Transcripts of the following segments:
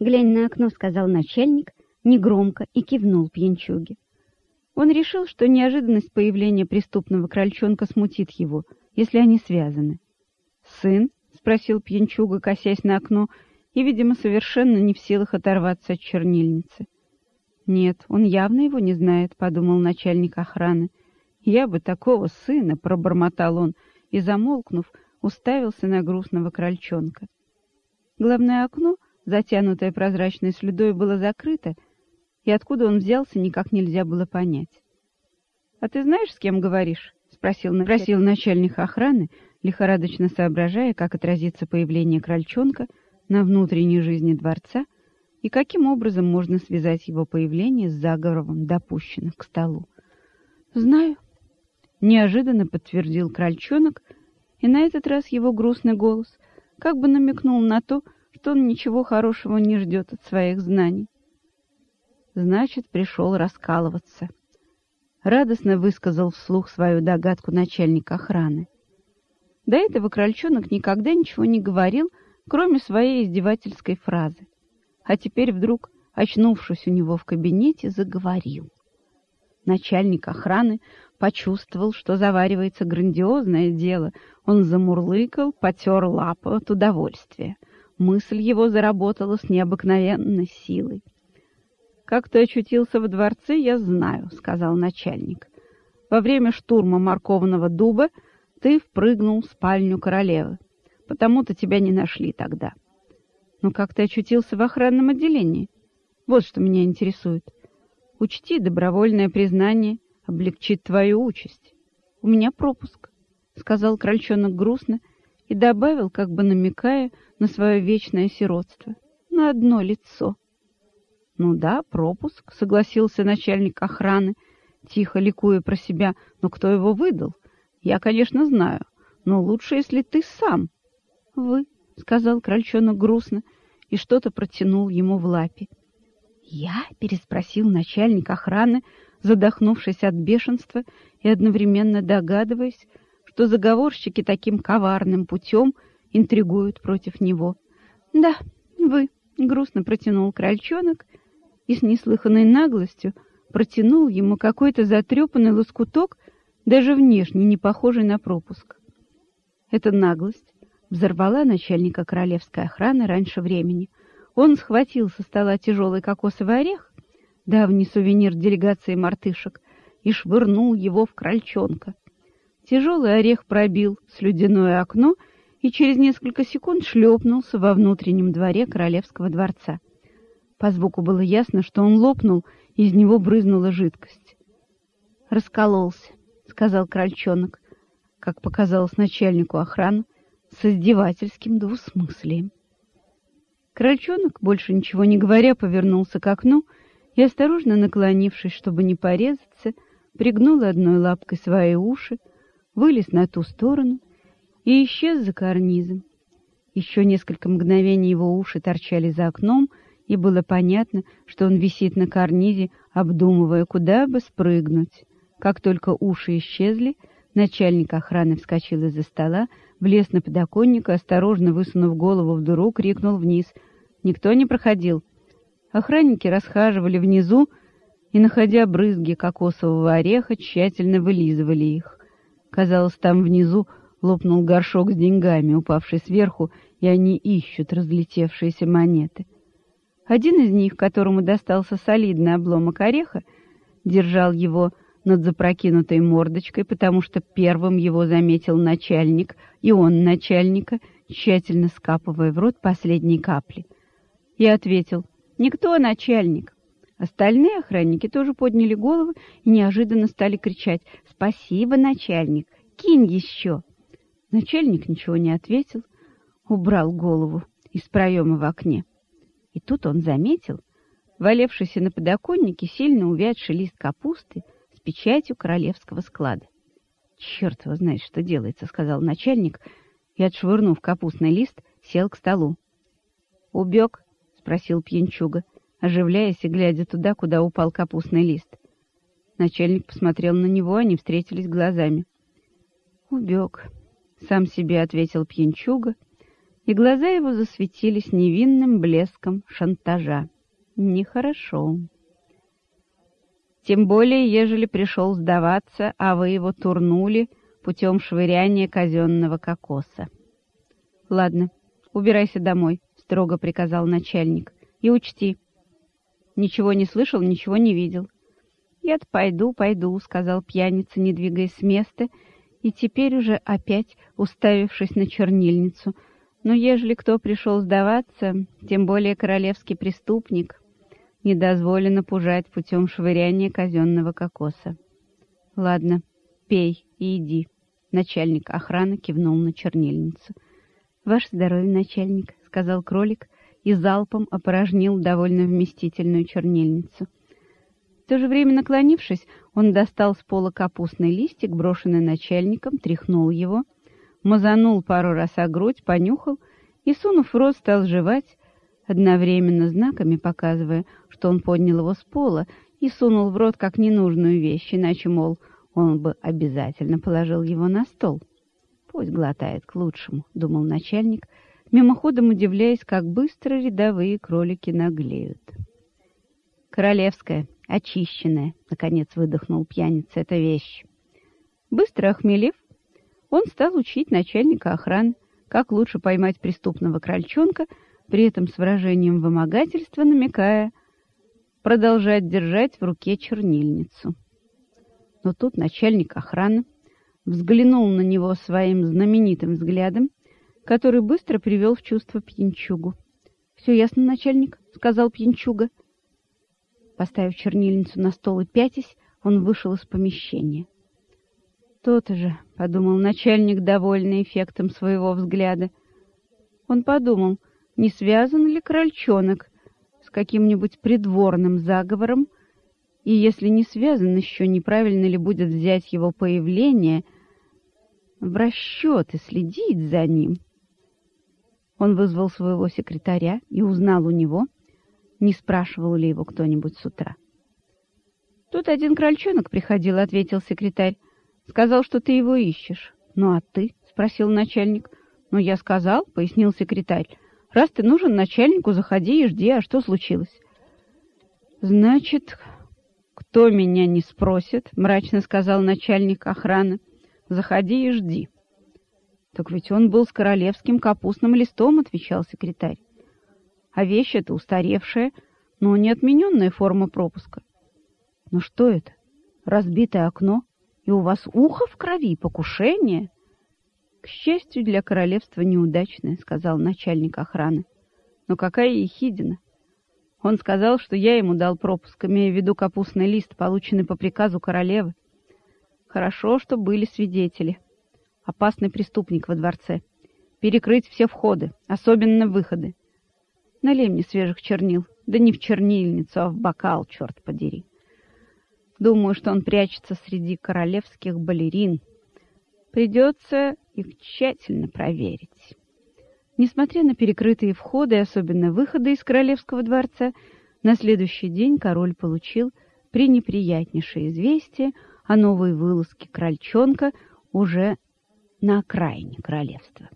«Глянь на окно», — сказал начальник, негромко и кивнул пьянчуге. Он решил, что неожиданность появления преступного крольчонка смутит его, если они связаны. «Сын?» — спросил пьянчуга, косясь на окно, и, видимо, совершенно не в силах оторваться от чернильницы. «Нет, он явно его не знает», — подумал начальник охраны. «Я бы такого сына!» — пробормотал он и, замолкнув, уставился на грустного крольчонка. Главное окно, затянутое прозрачной слюдой, было закрыто, и откуда он взялся, никак нельзя было понять. «А ты знаешь, с кем говоришь?» — спросил, спросил начальник охраны, лихорадочно соображая, как отразится появление крольчонка на внутренней жизни дворца и каким образом можно связать его появление с заговором допущенных к столу. «Знаю», — неожиданно подтвердил крольчонок, и на этот раз его грустный голос как бы намекнул на то, что он ничего хорошего не ждет от своих знаний. Значит, пришел раскалываться. Радостно высказал вслух свою догадку начальник охраны. До этого крольчонок никогда ничего не говорил, кроме своей издевательской фразы. А теперь вдруг, очнувшись у него в кабинете, заговорил. Начальник охраны почувствовал, что заваривается грандиозное дело. Он замурлыкал, потер лапу от удовольствия. Мысль его заработала с необыкновенной силой. «Как ты очутился в дворце, я знаю», — сказал начальник. «Во время штурма морковного дуба ты впрыгнул в спальню королевы. Потому-то тебя не нашли тогда. Но как ты очутился в охранном отделении? Вот что меня интересует. Учти, добровольное признание облегчит твою участь. У меня пропуск, — сказал крольчонок грустно и добавил, как бы намекая на свое вечное сиротство, на одно лицо. — Ну да, пропуск, — согласился начальник охраны, тихо ликуя про себя, но кто его выдал? Я, конечно, знаю, но лучше, если ты сам. — Вы, — сказал крольчонок грустно и что-то протянул ему в лапе. «Я?» — переспросил начальник охраны, задохнувшись от бешенства и одновременно догадываясь, что заговорщики таким коварным путем интригуют против него. «Да, вы», — грустно протянул крольчонок и с неслыханной наглостью протянул ему какой-то затрепанный лоскуток, даже внешне не похожий на пропуск. Эта наглость взорвала начальника королевской охраны раньше времени — он схватил со стола тяжелый кокосовый орех, давний сувенир делегации мартышек, и швырнул его в крольчонка. Тяжелый орех пробил слюдяное окно и через несколько секунд шлепнулся во внутреннем дворе королевского дворца. По звуку было ясно, что он лопнул, и из него брызнула жидкость. «Раскололся», — сказал крольчонок, как показалось начальнику охраны, с издевательским двусмыслием. Крольчонок, больше ничего не говоря, повернулся к окну и, осторожно наклонившись, чтобы не порезаться, пригнул одной лапкой свои уши, вылез на ту сторону и исчез за карнизом. Еще несколько мгновений его уши торчали за окном, и было понятно, что он висит на карнизе, обдумывая, куда бы спрыгнуть. Как только уши исчезли, начальник охраны вскочил из-за стола, влез на подоконник и, осторожно высунув голову в дыру, крикнул вниз. Никто не проходил. Охранники расхаживали внизу и, находя брызги кокосового ореха, тщательно вылизывали их. Казалось, там внизу лопнул горшок с деньгами, упавший сверху, и они ищут разлетевшиеся монеты. Один из них, которому достался солидный обломок ореха, держал его над запрокинутой мордочкой, потому что первым его заметил начальник, и он начальника, тщательно скапывая в рот последние капли. Я ответил, «Никто, начальник». Остальные охранники тоже подняли головы и неожиданно стали кричать, «Спасибо, начальник! Кинь еще!» Начальник ничего не ответил, убрал голову из проема в окне. И тут он заметил, валевшийся на подоконнике сильно увядший лист капусты, печатью королевского склада. «Черт его знает, что делается», — сказал начальник, и, отшвырнув капустный лист, сел к столу. «Убег?» — спросил пьянчуга, оживляясь и глядя туда, куда упал капустный лист. Начальник посмотрел на него, они встретились глазами. «Убег», — сам себе ответил пьянчуга и глаза его засветились невинным блеском шантажа. Нехорошо. Тем более, ежели пришел сдаваться, а вы его турнули путем швыряния казенного кокоса. — Ладно, убирайся домой, — строго приказал начальник. — И учти. Ничего не слышал, ничего не видел. — Я-то пойду, пойду, — сказал пьяница, не двигаясь с места, и теперь уже опять уставившись на чернильницу. Но ежели кто пришел сдаваться, тем более королевский преступник, не дозволено пужать путем швыряния казенного кокоса. — Ладно, пей и иди. Начальник охраны кивнул на чернильницу. — Ваше здоровье, начальник, — сказал кролик и залпом опорожнил довольно вместительную чернильницу. В то же время, наклонившись, он достал с пола капустный листик, брошенный начальником, тряхнул его, мазанул пару раз о грудь, понюхал и, сунув в рот, стал жевать, одновременно знаками показывая, что он поднял его с пола и сунул в рот как ненужную вещь, иначе, мол, он бы обязательно положил его на стол. «Пусть глотает к лучшему», — думал начальник, мимоходом удивляясь, как быстро рядовые кролики наглеют. «Королевская, очищенная», — наконец выдохнул пьяница, — «это вещь». Быстро охмелев, он стал учить начальника охраны, как лучше поймать преступного крольчонка — при этом с выражением вымогательства намекая продолжать держать в руке чернильницу. Но тут начальник охраны взглянул на него своим знаменитым взглядом, который быстро привел в чувство пьянчугу. — Все ясно, начальник, — сказал пьянчуга. Поставив чернильницу на стол и пятясь, он вышел из помещения. «То-то же», — подумал начальник, довольный эффектом своего взгляда. Он подумал — не связан ли крольчонок с каким-нибудь придворным заговором, и если не связан, еще неправильно ли будет взять его появление в расчет и следить за ним. Он вызвал своего секретаря и узнал у него, не спрашивал ли его кто-нибудь с утра. «Тут один крольчонок приходил», — ответил секретарь. «Сказал, что ты его ищешь». «Ну а ты?» — спросил начальник. «Ну, я сказал», — пояснил секретарь. Раз ты нужен начальнику, заходи и жди, а что случилось? Значит, кто меня не спросит, мрачно сказал начальник охраны. Заходи и жди. Так ведь он был с королевским капустным листом, отвечал секретарь. А вещь эта устаревшая, но не отмененная форма пропуска. Ну что это? Разбитое окно? И у вас ухо в крови, покушение? К счастью для королевства неудачное, сказал начальник охраны. Но какая ехидина! Он сказал, что я ему дал пропуск, имея в виду капустный лист, полученный по приказу королевы. Хорошо, что были свидетели. Опасный преступник во дворце. Перекрыть все входы, особенно выходы. Налей мне свежих чернил. Да не в чернильницу, а в бокал, черт подери. Думаю, что он прячется среди королевских балерин. Придется их тщательно проверить. Несмотря на перекрытые входы и особенно выходы из королевского дворца, на следующий день король получил пренеприятнейшее известие о новой вылазке крольчонка уже на окраине королевства.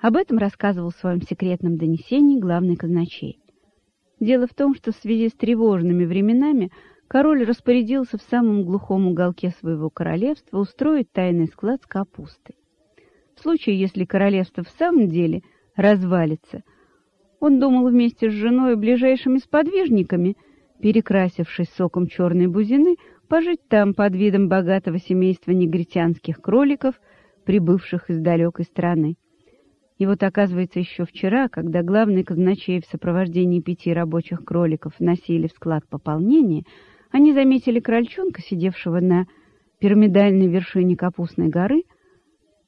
Об этом рассказывал в своем секретном донесении главный казначей. Дело в том, что в связи с тревожными временами король распорядился в самом глухом уголке своего королевства устроить тайный склад с капустой. В случае, если королевство в самом деле развалится, он думал вместе с женой и ближайшими сподвижниками, перекрасившись соком черной бузины, пожить там под видом богатого семейства негритянских кроликов, прибывших из далекой страны. И вот, оказывается, еще вчера, когда главный казначей в сопровождении пяти рабочих кроликов носили в склад пополнения, они заметили крольчонка, сидевшего на пирамидальной вершине капустной горы,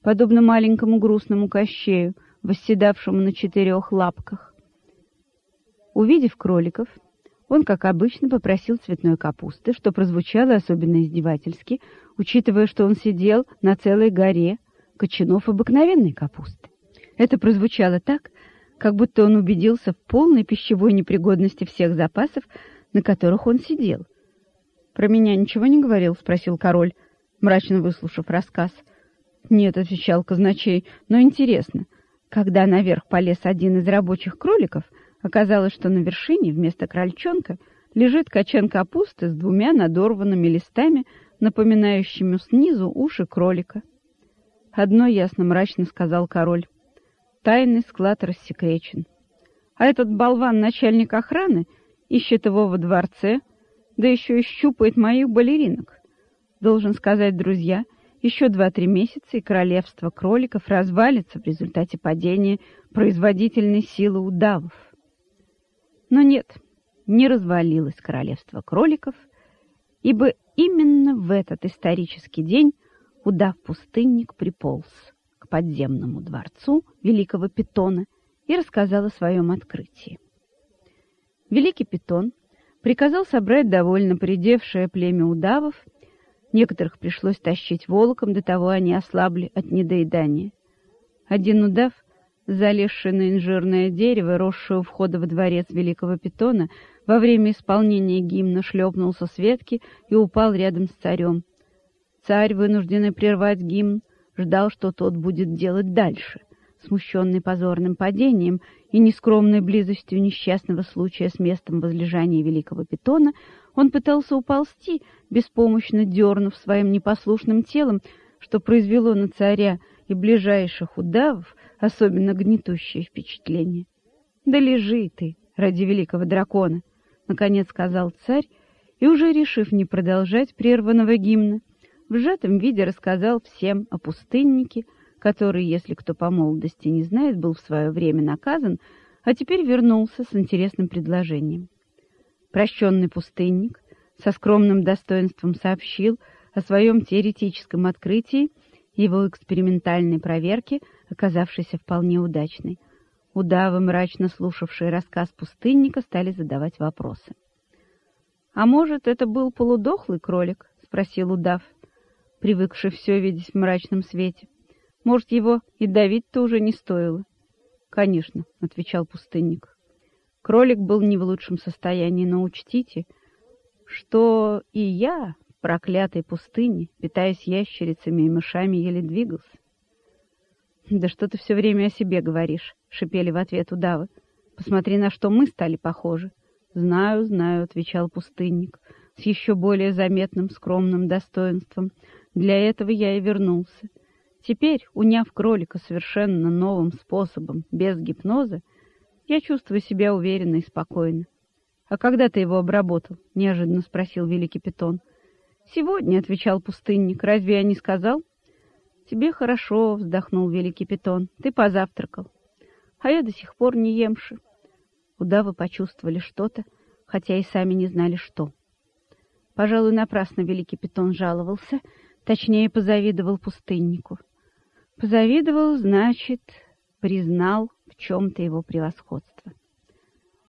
подобно маленькому грустному кощею, восседавшему на четырех лапках. Увидев кроликов, он, как обычно, попросил цветной капусты, что прозвучало особенно издевательски, учитывая, что он сидел на целой горе кочанов обыкновенной капусты. Это прозвучало так, как будто он убедился в полной пищевой непригодности всех запасов, на которых он сидел. «Про меня ничего не говорил?» — спросил король, мрачно выслушав рассказ — «Нет», — отвечал казначей, — «но интересно, Когда наверх полез один из рабочих кроликов, оказалось, что на вершине вместо крольчонка лежит качан капусты с двумя надорванными листами, напоминающими снизу уши кролика. Одно ясно мрачно сказал король. Тайный склад рассекречен. А этот болван, начальник охраны, ищет его во дворце, да еще и щупает моих балеринок. Должен сказать, друзья, еще два-три месяца, и королевство кроликов развалится в результате падения производительной силы удавов. Но нет, не развалилось королевство кроликов, ибо именно в этот исторический день удав-пустынник приполз к подземному дворцу великого питона и рассказал о своем открытии. Великий питон приказал собрать довольно придевшее племя удавов Некоторых пришлось тащить волоком, до того они ослабли от недоедания. Один удав, залезший на инжирное дерево, росшее у входа во дворец великого питона, во время исполнения гимна шлепнулся с ветки и упал рядом с царем. Царь, вынужденный прервать гимн, ждал, что тот будет делать дальше. Смущенный позорным падением и нескромной близостью несчастного случая с местом возлежания великого питона, он пытался уползти, беспомощно дернув своим непослушным телом, что произвело на царя и ближайших удавов особенно гнетущее впечатление. «Да лежи ты, ради великого дракона!» — наконец сказал царь, и, уже решив не продолжать прерванного гимна, в сжатом виде рассказал всем о пустыннике, который, если кто по молодости не знает, был в свое время наказан, а теперь вернулся с интересным предложением. Прощенный пустынник со скромным достоинством сообщил о своем теоретическом открытии его экспериментальной проверке, оказавшейся вполне удачной. Удавы, мрачно слушавшие рассказ пустынника, стали задавать вопросы. «А может, это был полудохлый кролик?» — спросил удав, привыкший все видеть в мрачном свете. «Может, его и давить-то уже не стоило?» «Конечно», — отвечал пустынник. Кролик был не в лучшем состоянии, но учтите, что и я проклятой пустыне, питаясь ящерицами и мышами, еле двигался. «Да что ты все время о себе говоришь?» — шипели в ответ удавы. «Посмотри, на что мы стали похожи». «Знаю, знаю», — отвечал пустынник, с еще более заметным скромным достоинством. «Для этого я и вернулся. Теперь, уняв кролика совершенно новым способом, без гипноза, я чувствую себя уверенно и спокойно. — А когда ты его обработал? — неожиданно спросил великий питон. — Сегодня, — отвечал пустынник. — Разве я не сказал? — Тебе хорошо, — вздохнул великий питон. — Ты позавтракал. А я до сих пор не емши. Удавы почувствовали что-то, хотя и сами не знали, что. Пожалуй, напрасно великий питон жаловался, точнее, позавидовал пустыннику. Позавидовал, значит, признал в чем-то его превосходство.